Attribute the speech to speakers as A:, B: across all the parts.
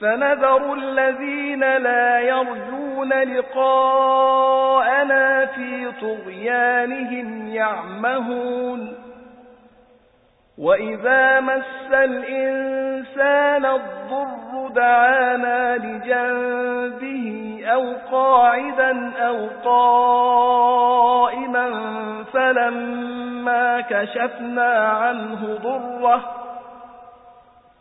A: فنذر الذين لا يرجون لقاءنا في طغيانهم يعمهون. وإذا مس الإنسان الضر دعانا لجنبه أو قاعدا أو قائما فلما كشفنا عنه ضره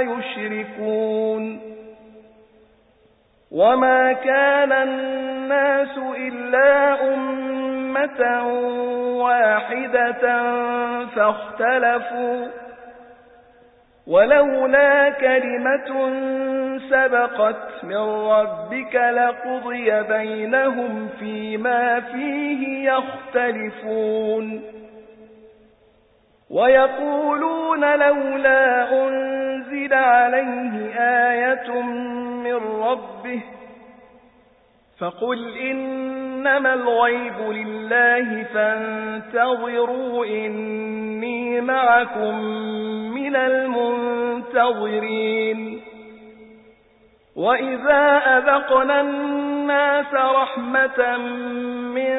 A: يشركون وما كان الناس إلا أمة واحدة فاختلفوا ولولا كلمة سبقت من ربك لقضي بينهم فيما فيه يختلفون ويقولون لولا أنزل عليه آية من ربه فقل إنما الغيب لله فانتظروا إني معكم من المنتظرين وإذا أذقنا الناس رحمة من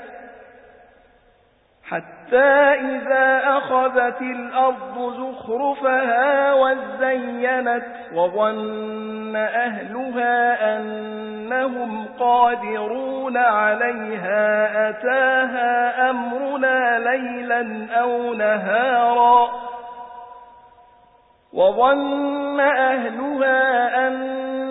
A: حتى إذا أخذت الأرض زخرفها وزينت وظن أهلها أنهم قادرون عليها أتاها أمرنا ليلا أو نهارا وظن أهلها أنهم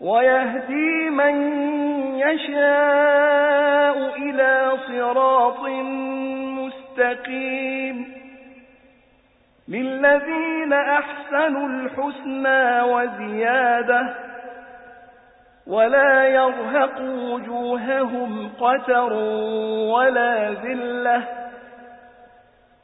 A: ويهدي من يشاء إلى صراط مستقيم. للذين أحسنوا الحسنى وزيادة ولا يرهق وجوههم قتر ولا ذِلَّةٌ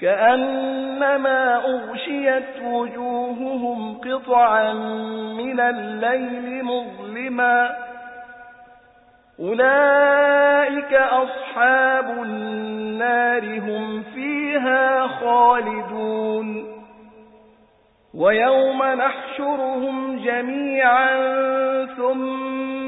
A: كأنما أغشيت وجوههم قطعا من الليل مظلما. أولئك أصحاب النار هم فيها خالدون. ويوم نحشرهم جميعا ثم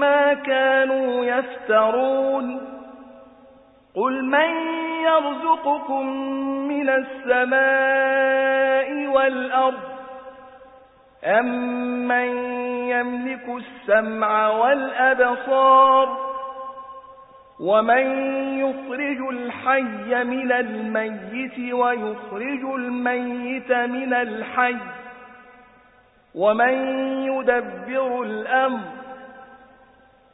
A: ما كانوا يفترون قل من يرزقكم من السماء والأرض أم من يملك السمع والأبصار ومن يخرج الحي من الميت ويخرج الميت من الحي ومن يدبر الأمر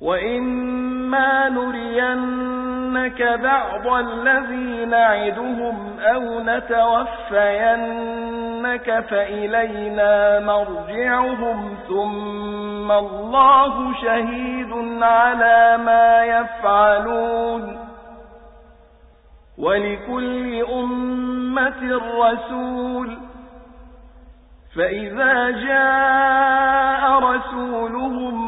A: وإما نرينك بعض الذي نعدهم أو نتوفينك فإلينا مرجعهم ثم الله شهيد على ما يفعلون ولكل أمة رسول فإذا جاء رسولهم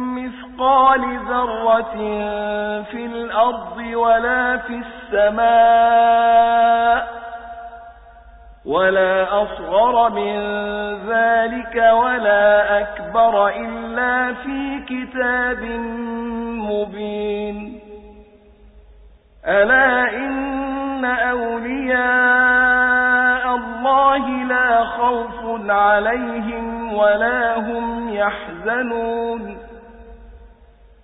A: مثقال ذرة في الأرض ولا في السماء ولا أصغر من ذلك ولا أكبر إلا في كتاب مبين. ألا إن أولياء الله لا خوف عليهم ولا هم يحزنون.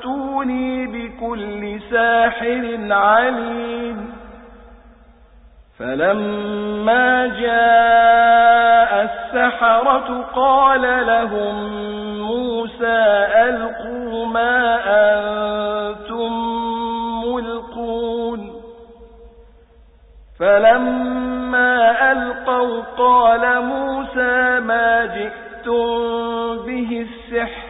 A: ائتوني بكل ساحر عليم. فلما جاء السحرة قال لهم موسى ألقوا ما أنتم ملقون. فلما ألقوا قال موسى ما جئتم به السحر.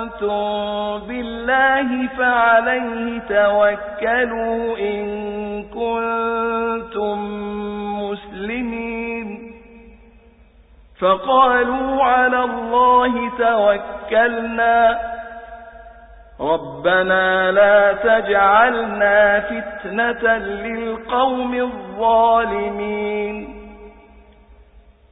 A: الله فعليه توكلوا إن كنتم مسلمين فقالوا على الله توكلنا ربنا لا تجعلنا فتنة للقوم الظالمين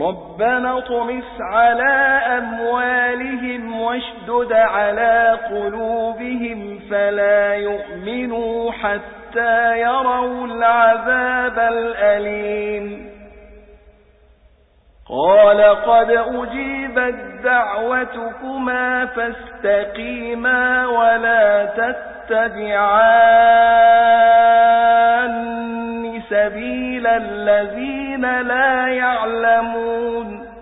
A: ربنا طمس على أموالهم واشدد على قلوبهم فلا يؤمنوا حتى يروا العذاب الأليم. قال قد أجيبت دعوتكما فاستقيما ولا تتبعان. سبيل الذين لا يعلمون.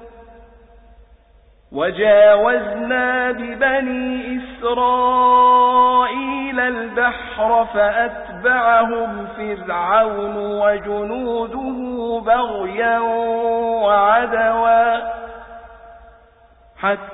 A: وجاوزنا ببني إسرائيل البحر فأتبعهم فرعون وجنوده بغيا وعدوا حتى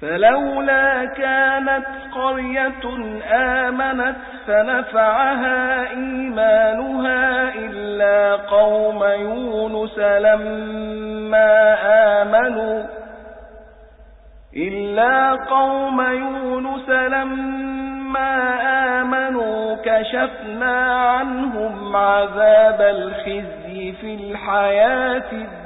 A: فلولا كانت قرية آمنت فنفعها إيمانها إلا قوم يونس لما آمنوا إلا قوم يونس لما آمنوا كشفنا عنهم عذاب الخزي في الحياة الدنيا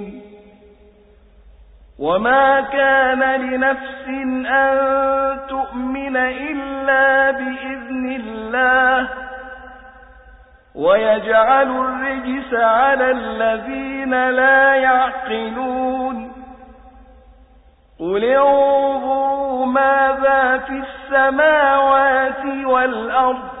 A: وما كان لنفس أن تؤمن إلا بإذن الله ويجعل الرجس على الذين لا يعقلون قل انظروا ماذا في السماوات والأرض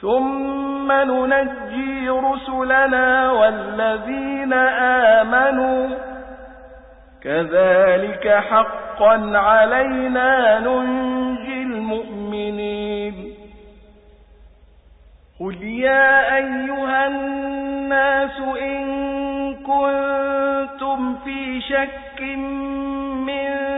A: ثم ننجي رسلنا والذين آمنوا كذلك حقا علينا ننجي المؤمنين قل يا أيها الناس إن كنتم في شك من